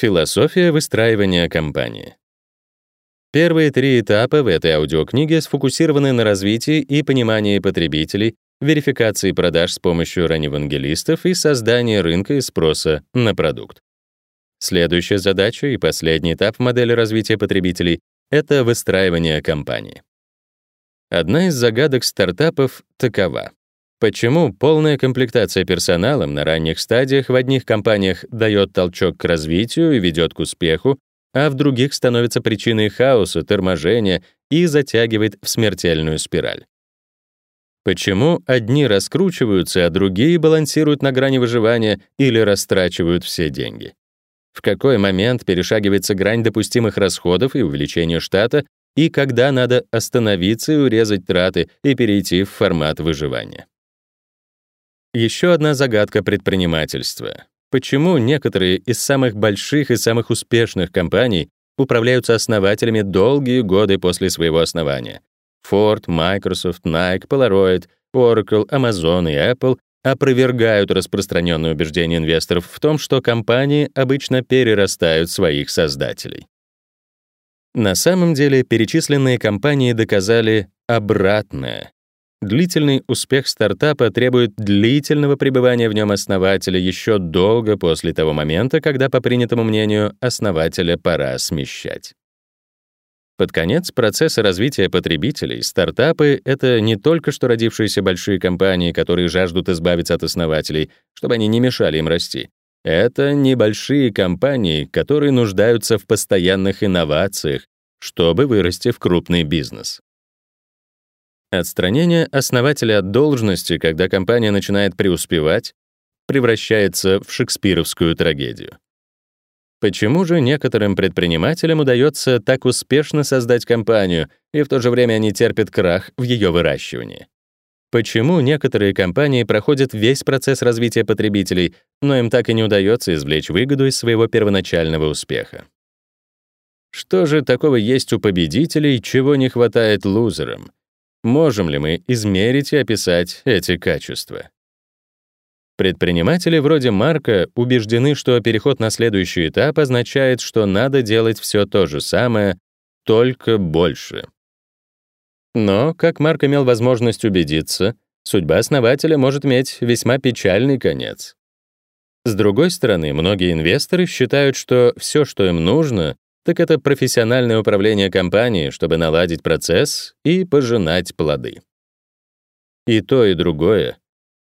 Философия выстраивания компании. Первые три этапа в этой аудиокниге сфокусированы на развитии и понимании потребителей, верификации продаж с помощью раневангелистов и создании рынка и спроса на продукт. Следующая задача и последний этап модели развития потребителей — это выстраивание компании. Одна из загадок стартапов такова. Почему полная комплектация персоналом на ранних стадиях в одних компаниях дает толчок к развитию и ведет к успеху, а в других становится причиной хаоса, торможения и затягивает в смертельную спираль? Почему одни раскручиваются, а другие балансируют на грани выживания или растрачивают все деньги? В какой момент перешагивается грань допустимых расходов и увеличения штата, и когда надо остановиться и урезать траты и перейти в формат выживания? Еще одна загадка предпринимательства. Почему некоторые из самых больших и самых успешных компаний управляются основателями долгие годы после своего основания? Ford, Microsoft, Nike, Polaroid, Oracle, Amazon и Apple опровергают распространенное убеждение инвесторов в том, что компании обычно перерастают своих создателей. На самом деле перечисленные компании доказали обратное. Длительный успех стартапа требует длительного пребывания в нем основателя еще долго после того момента, когда, по принятому мнению, основателя пора смещать. Под конец процесса развития потребителей стартапы — это не только что родившиеся большие компании, которые жаждут избавиться от основателей, чтобы они не мешали им расти. Это небольшие компании, которые нуждаются в постоянных инновациях, чтобы вырасти в крупный бизнес. Отстранение основателя от должности, когда компания начинает преуспевать, превращается в шекспировскую трагедию. Почему же некоторым предпринимателям удается так успешно создать компанию, и в то же время они терпят крах в ее выращивании? Почему некоторые компании проходят весь процесс развития потребителей, но им так и не удается извлечь выгоду из своего первоначального успеха? Что же такого есть у победителей, чего не хватает лузерам? Можем ли мы измерить и описать эти качества? Предприниматели вроде Марка убеждены, что переход на следующий этап означает, что надо делать все то же самое, только больше. Но, как Марк имел возможность убедиться, судьба основателя может иметь весьма печальный конец. С другой стороны, многие инвесторы считают, что все, что им нужно, так это профессиональное управление компанией, чтобы наладить процесс и пожинать плоды. И то, и другое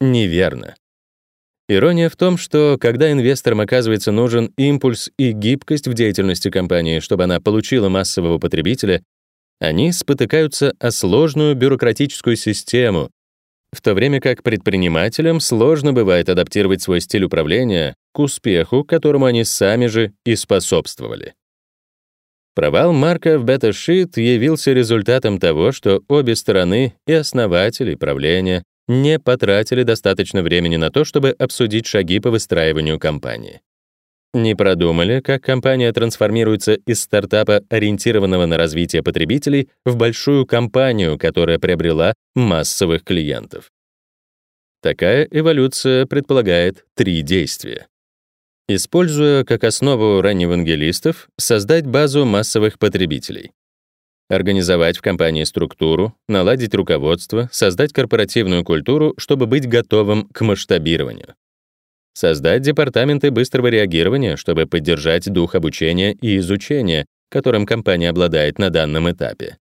неверно. Ирония в том, что когда инвесторам оказывается нужен импульс и гибкость в деятельности компании, чтобы она получила массового потребителя, они спотыкаются о сложную бюрократическую систему, в то время как предпринимателям сложно бывает адаптировать свой стиль управления к успеху, которому они сами же и способствовали. Провал Марка в бета-шит явился результатом того, что обе стороны, и основатели, и правление, не потратили достаточно времени на то, чтобы обсудить шаги по выстраиванию компании. Не продумали, как компания трансформируется из стартапа, ориентированного на развитие потребителей, в большую компанию, которая приобрела массовых клиентов. Такая эволюция предполагает три действия используя как основу ранневангелистов, создать базу массовых потребителей. Организовать в компании структуру, наладить руководство, создать корпоративную культуру, чтобы быть готовым к масштабированию. Создать департаменты быстрого реагирования, чтобы поддержать дух обучения и изучения, которым компания обладает на данном этапе.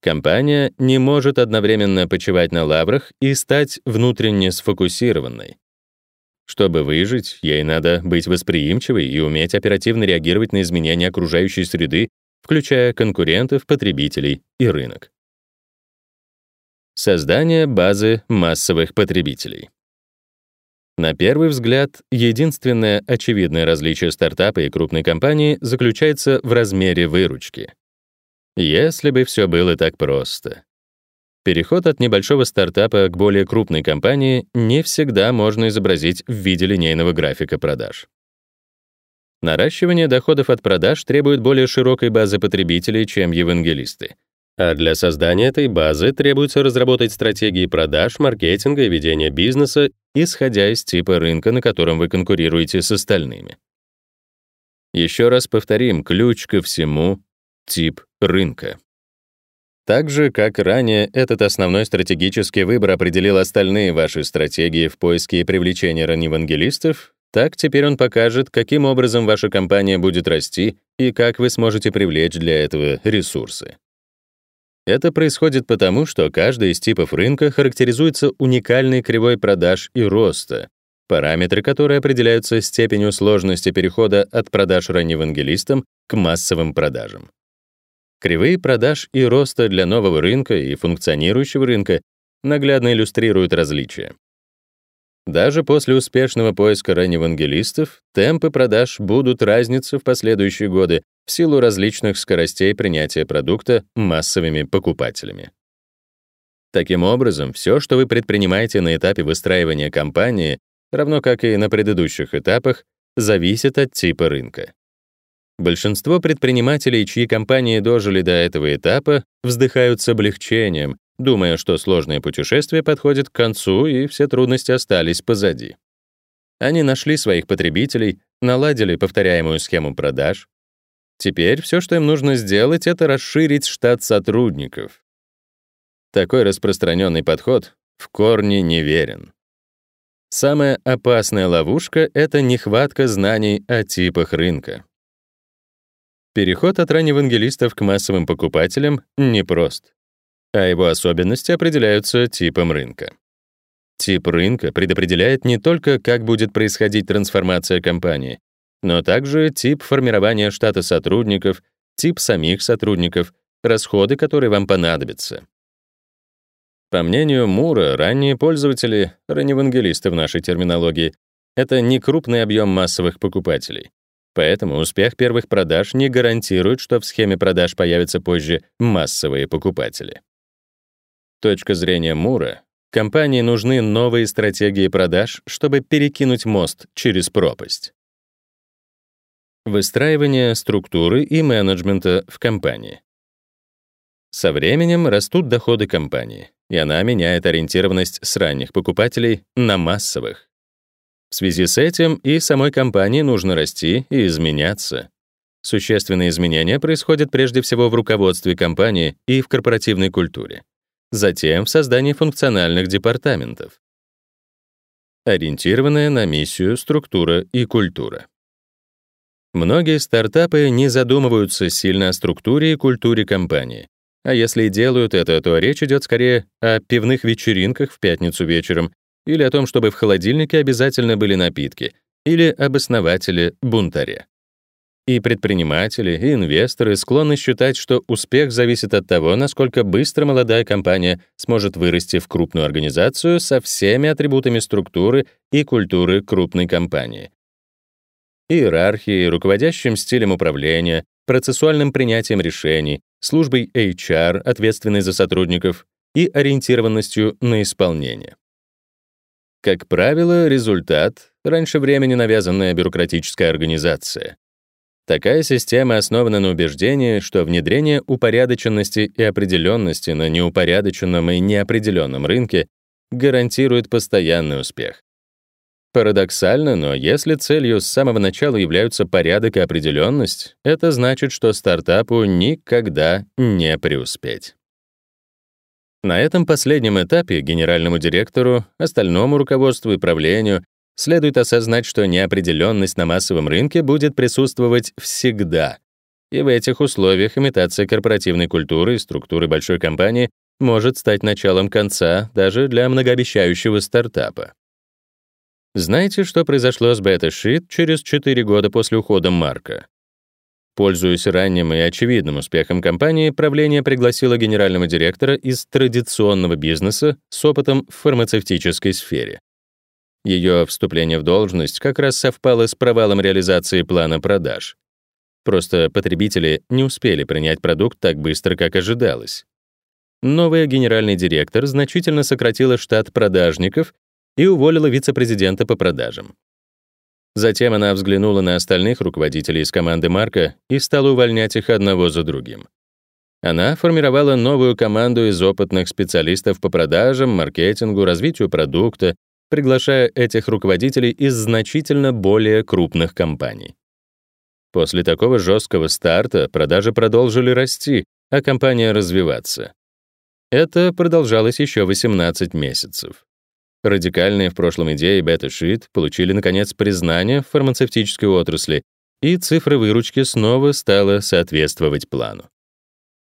Компания не может одновременно почивать на лаврах и стать внутренне сфокусированной. Чтобы выжить, ей надо быть восприимчивой и уметь оперативно реагировать на изменения окружающей среды, включая конкурентов, потребителей и рынок. Создание базы массовых потребителей. На первый взгляд, единственное очевидное различие стартапа и крупной компании заключается в размере выручки. Если бы все было так просто. Переход от небольшого стартапа к более крупной компании не всегда можно изобразить в виде линейного графика продаж. Наращивание доходов от продаж требует более широкой базы потребителей, чем евангелисты. А для создания этой базы требуется разработать стратегии продаж, маркетинга и ведения бизнеса, исходя из типа рынка, на котором вы конкурируете с остальными. Еще раз повторим, ключ ко всему — тип рынка. Так же, как ранее, этот основной стратегический выбор определил остальные ваши стратегии в поиске и привлечении раневангелистов, так теперь он покажет, каким образом ваша компания будет расти и как вы сможете привлечь для этого ресурсы. Это происходит потому, что каждый из типов рынка характеризуется уникальной кривой продаж и роста, параметры которой определяются степенью сложности перехода от продаж ранневангелистам к массовым продажам. Кривые продаж и роста для нового рынка и функционирующего рынка наглядно иллюстрируют различия. Даже после успешного поиска ранневангелистов темпы продаж будут разниться в последующие годы в силу различных скоростей принятия продукта массовыми покупателями. Таким образом, все, что вы предпринимаете на этапе выстраивания компании, равно как и на предыдущих этапах, зависит от типа рынка. Большинство предпринимателей, чьи компании дожили до этого этапа, вздыхают с облегчением, думая, что сложное путешествие подходит к концу и все трудности остались позади. Они нашли своих потребителей, наладили повторяемую схему продаж. Теперь все, что им нужно сделать, это расширить штат сотрудников. Такой распространенный подход в корне неверен. Самая опасная ловушка — это нехватка знаний о типах рынка. Переход от ранневангелистов к массовым покупателям непрост, а его особенности определяются типом рынка. Тип рынка предопределяет не только, как будет происходить трансформация компании, но также тип формирования штата сотрудников, тип самих сотрудников, расходы, которые вам понадобятся. По мнению Мура, ранние пользователи, ранневангелисты в нашей терминологии, это не крупный объем массовых покупателей. Поэтому успех первых продаж не гарантирует, что в схеме продаж появятся позже массовые покупатели. Точка зрения Мура — компании нужны новые стратегии продаж, чтобы перекинуть мост через пропасть. Выстраивание структуры и менеджмента в компании. Со временем растут доходы компании, и она меняет ориентированность с ранних покупателей на массовых. В связи с этим и самой компании нужно расти и изменяться. Существенные изменения происходят прежде всего в руководстве компании и в корпоративной культуре. Затем в создании функциональных департаментов. Ориентированная на миссию структура и культура. Многие стартапы не задумываются сильно о структуре и культуре компании. А если и делают это, то речь идет скорее о пивных вечеринках в пятницу вечером или о том, чтобы в холодильнике обязательно были напитки, или об основателе-бунтаре. И предприниматели, и инвесторы склонны считать, что успех зависит от того, насколько быстро молодая компания сможет вырасти в крупную организацию со всеми атрибутами структуры и культуры крупной компании. Иерархией, руководящим стилем управления, процессуальным принятием решений, службой HR, ответственной за сотрудников, и ориентированностью на исполнение. Как правило, результат — раньше времени навязанная бюрократическая организация. Такая система основана на убеждении, что внедрение упорядоченности и определенности на неупорядоченном и неопределенном рынке гарантирует постоянный успех. Парадоксально, но если целью с самого начала являются порядок и определенность, это значит, что стартапу никогда не преуспеть. На этом последнем этапе генеральному директору, остальному руководству и правлению следует осознать, что неопределенность на массовом рынке будет присутствовать всегда. И в этих условиях имитация корпоративной культуры и структуры большой компании может стать началом конца даже для многообещающего стартапа. Знаете, что произошло с BetaSheet через 4 года после ухода Марка? Пользуясь ранним и очевидным успехом компании, правление пригласило генерального директора из традиционного бизнеса с опытом в фармацевтической сфере. Ее вступление в должность как раз совпало с провалом реализации плана продаж. Просто потребители не успели принять продукт так быстро, как ожидалось. Новая генеральный директор значительно сократила штат продажников и уволила вице-президента по продажам. Затем она взглянула на остальных руководителей из команды Марка и стала увольнять их одного за другим. Она формировала новую команду из опытных специалистов по продажам, маркетингу, развитию продукта, приглашая этих руководителей из значительно более крупных компаний. После такого жесткого старта продажи продолжили расти, а компания развиваться. Это продолжалось еще 18 месяцев. Радикальные в прошлом идеи BetaSheet получили, наконец, признание в фармацевтической отрасли, и цифра выручки снова стала соответствовать плану.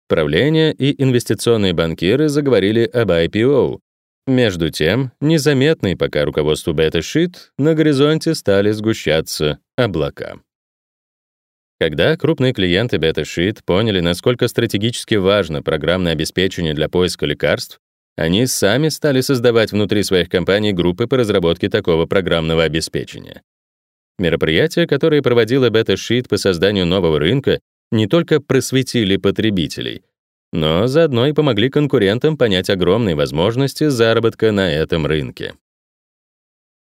Правление и инвестиционные банкиры заговорили об IPO. Между тем, незаметный пока руководству BetaSheet, на горизонте стали сгущаться облака. Когда крупные клиенты BetaSheet поняли, насколько стратегически важно программное обеспечение для поиска лекарств, они сами стали создавать внутри своих компаний группы по разработке такого программного обеспечения. Мероприятия, которые проводила BetaSheet по созданию нового рынка, не только просветили потребителей, но заодно и помогли конкурентам понять огромные возможности заработка на этом рынке.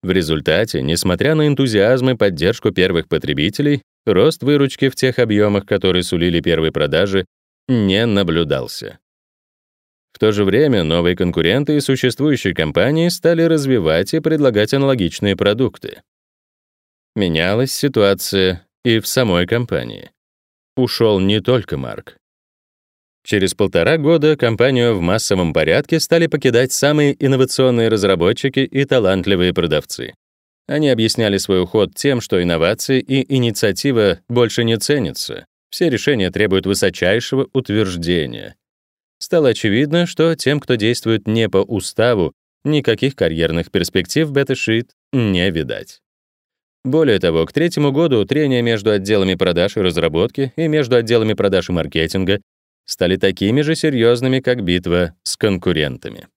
В результате, несмотря на энтузиазм и поддержку первых потребителей, рост выручки в тех объемах, которые сулили первые продажи, не наблюдался. В то же время новые конкуренты и существующие компании стали развивать и предлагать аналогичные продукты. Менялась ситуация и в самой компании. Ушел не только Марк. Через полтора года компанию в массовом порядке стали покидать самые инновационные разработчики и талантливые продавцы. Они объясняли свой уход тем, что инновации и инициатива больше не ценятся. Все решения требуют высочайшего утверждения. Стало очевидно, что тем, кто действует не по уставу, никаких карьерных перспектив BetaSheet не видать. Более того, к третьему году трения между отделами продаж и разработки и между отделами продаж и маркетинга стали такими же серьезными, как битва с конкурентами.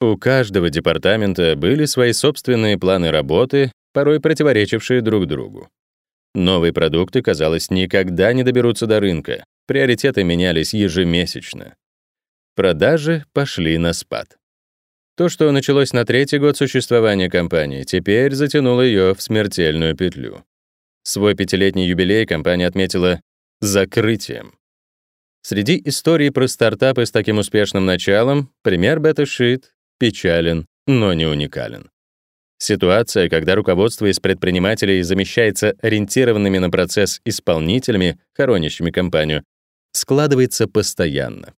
У каждого департамента были свои собственные планы работы, порой противоречившие друг другу. Новые продукты, казалось, никогда не доберутся до рынка. Приоритеты менялись ежемесячно. Продажи пошли на спад. То, что началось на третий год существования компании, теперь затянуло ее в смертельную петлю. Свой пятилетний юбилей компания отметила закрытием. Среди историй про стартапы с таким успешным началом пример BetaSheet печален, но не уникален. Ситуация, когда руководство из предпринимателей замещается ориентированными на процесс исполнителями, хоронящими компанию, складывается постоянно.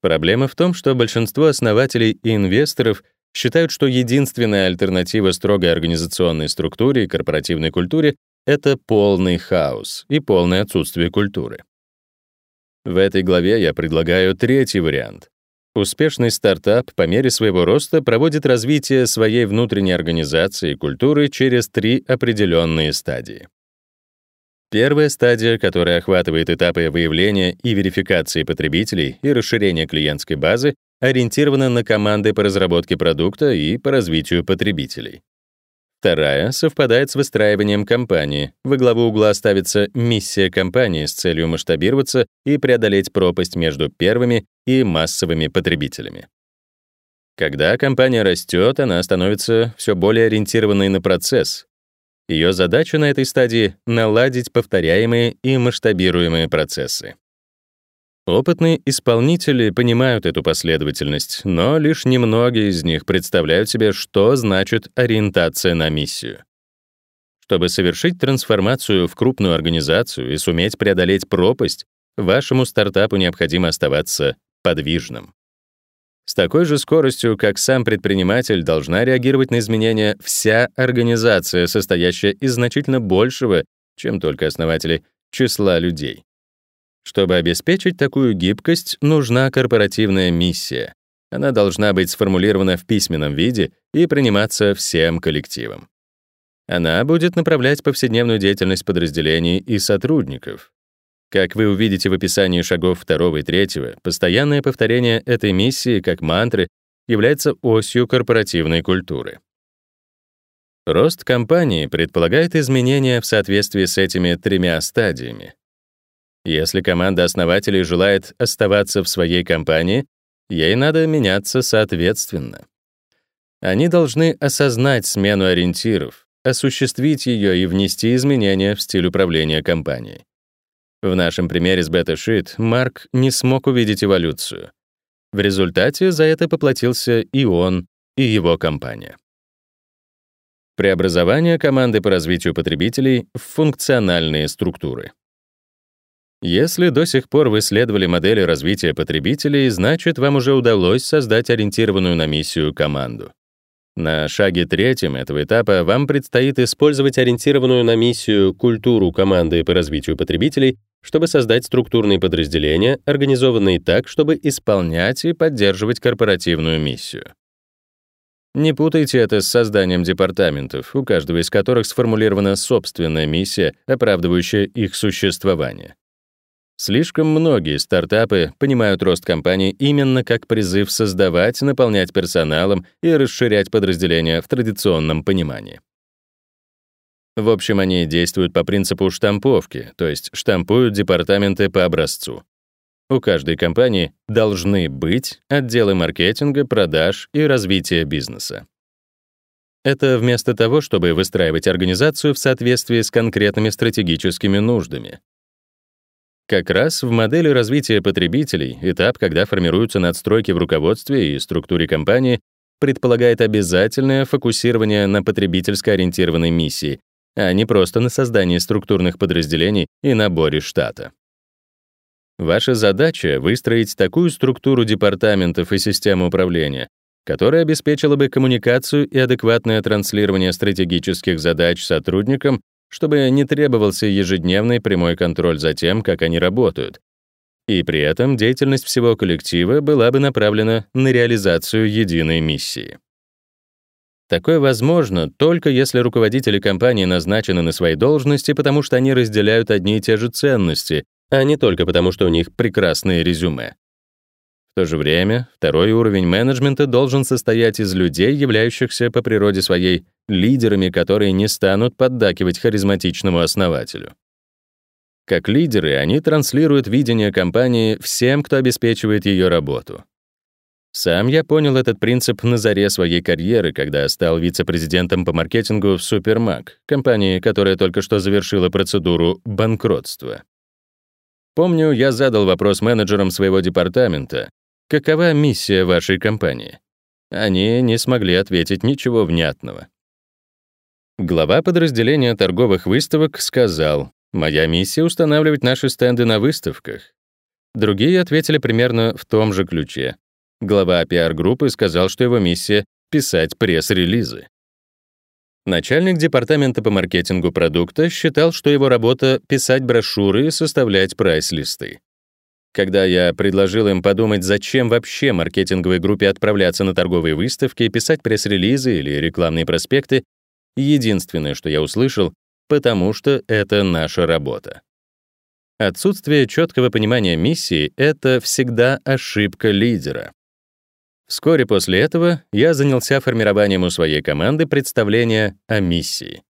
Проблема в том, что большинство основателей и инвесторов считают, что единственная альтернатива строгой организационной структуре и корпоративной культуре — это полный хаос и полное отсутствие культуры. В этой главе я предлагаю третий вариант, Успешный стартап по мере своего роста проводит развитие своей внутренней организации и культуры через три определенные стадии. Первая стадия, которая охватывает этапы выявления и верификации потребителей и расширения клиентской базы, ориентирована на команды по разработке продукта и по развитию потребителей. Вторая совпадает с выстраиванием компании. Во главу угла ставится миссия компании с целью масштабироваться и преодолеть пропасть между первыми и массовыми потребителями. Когда компания растет, она становится все более ориентированной на процесс. Ее задача на этой стадии — наладить повторяемые и масштабируемые процессы. Опытные исполнители понимают эту последовательность, но лишь немногие из них представляют себе, что значит ориентация на миссию. Чтобы совершить трансформацию в крупную организацию и суметь преодолеть пропасть, вашему стартапу необходимо оставаться подвижным. С такой же скоростью, как сам предприниматель, должна реагировать на изменения вся организация, состоящая из значительно большего, чем только основатели, числа людей. Чтобы обеспечить такую гибкость, нужна корпоративная миссия. Она должна быть сформулирована в письменном виде и приниматься всем коллективом. Она будет направлять повседневную деятельность подразделений и сотрудников. Как вы увидите в описании шагов второго и третьего, постоянное повторение этой миссии как мантры является осью корпоративной культуры. Рост компании предполагает изменения в соответствии с этими тремя стадиями. Если команда основателей желает оставаться в своей компании, ей надо меняться соответственно. Они должны осознать смену ориентиров, осуществить ее и внести изменения в стиль управления компанией. В нашем примере с BetaSheet Марк не смог увидеть эволюцию. В результате за это поплатился и он, и его компания. Преобразование команды по развитию потребителей в функциональные структуры. Если до сих пор вы исследовали модели развития потребителей, значит, вам уже удалось создать ориентированную на миссию команду. На шаге третьем этого этапа вам предстоит использовать ориентированную на миссию культуру команды по развитию потребителей, чтобы создать структурные подразделения, организованные так, чтобы исполнять и поддерживать корпоративную миссию. Не путайте это с созданием департаментов, у каждого из которых сформулирована собственная миссия, оправдывающая их существование. Слишком многие стартапы понимают рост компании именно как призыв создавать, наполнять персоналом и расширять подразделения в традиционном понимании. В общем, они действуют по принципу штамповки, то есть штампуют департаменты по образцу. У каждой компании должны быть отделы маркетинга, продаж и развития бизнеса. Это вместо того, чтобы выстраивать организацию в соответствии с конкретными стратегическими нуждами. Как раз в модели развития потребителей этап, когда формируются надстройки в руководстве и структуре компании, предполагает обязательное фокусирование на потребительско ориентированной миссии, а не просто на создании структурных подразделений и наборе штата. Ваша задача — выстроить такую структуру департаментов и систему управления, которая обеспечила бы коммуникацию и адекватное транслирование стратегических задач сотрудникам чтобы не требовался ежедневный прямой контроль за тем, как они работают. И при этом деятельность всего коллектива была бы направлена на реализацию единой миссии. Такое возможно только если руководители компании назначены на свои должности, потому что они разделяют одни и те же ценности, а не только потому, что у них прекрасные резюме. В то же время второй уровень менеджмента должен состоять из людей, являющихся по природе своей лидерами, которые не станут поддакивать харизматичному основателю. Как лидеры, они транслируют видение компании всем, кто обеспечивает ее работу. Сам я понял этот принцип на заре своей карьеры, когда стал вице-президентом по маркетингу в Супермак, компании, которая только что завершила процедуру банкротства. Помню, я задал вопрос менеджерам своего департамента, Какова миссия вашей компании? Они не смогли ответить ничего внятного. Глава подразделения торговых выставок сказал, «Моя миссия — устанавливать наши стенды на выставках». Другие ответили примерно в том же ключе. Глава пиар-группы сказал, что его миссия — писать пресс-релизы. Начальник департамента по маркетингу продукта считал, что его работа — писать брошюры и составлять прайс-листы. Когда я предложил им подумать, зачем вообще маркетинговой группе отправляться на торговые выставки, писать пресс-релизы или рекламные проспекты, единственное, что я услышал, потому что это наша работа. Отсутствие четкого понимания миссии — это всегда ошибка лидера. Вскоре после этого я занялся формированием у своей команды представления о миссии.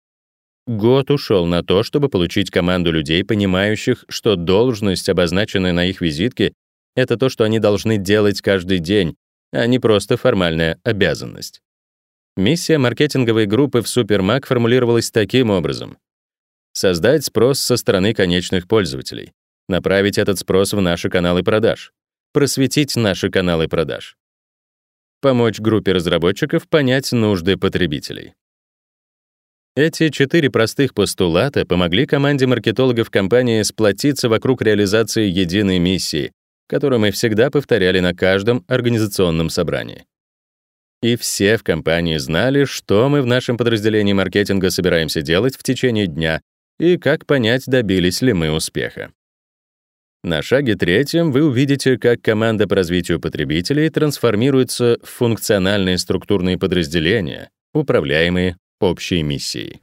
Год ушел на то, чтобы получить команду людей, понимающих, что должность, обозначенная на их визитке, это то, что они должны делать каждый день, а не просто формальная обязанность. Миссия маркетинговой группы в Супермак формулировалась таким образом. Создать спрос со стороны конечных пользователей, направить этот спрос в наши каналы продаж, просветить наши каналы продаж, помочь группе разработчиков понять нужды потребителей. Эти четыре простых постулата помогли команде маркетологов компании сплотиться вокруг реализации единой миссии, которую мы всегда повторяли на каждом организационном собрании. И все в компании знали, что мы в нашем подразделении маркетинга собираемся делать в течение дня и как понять, добились ли мы успеха. На шаге третьем вы увидите, как команда по развитию потребителей трансформируется в функциональные структурные подразделения, управляемые общей миссией.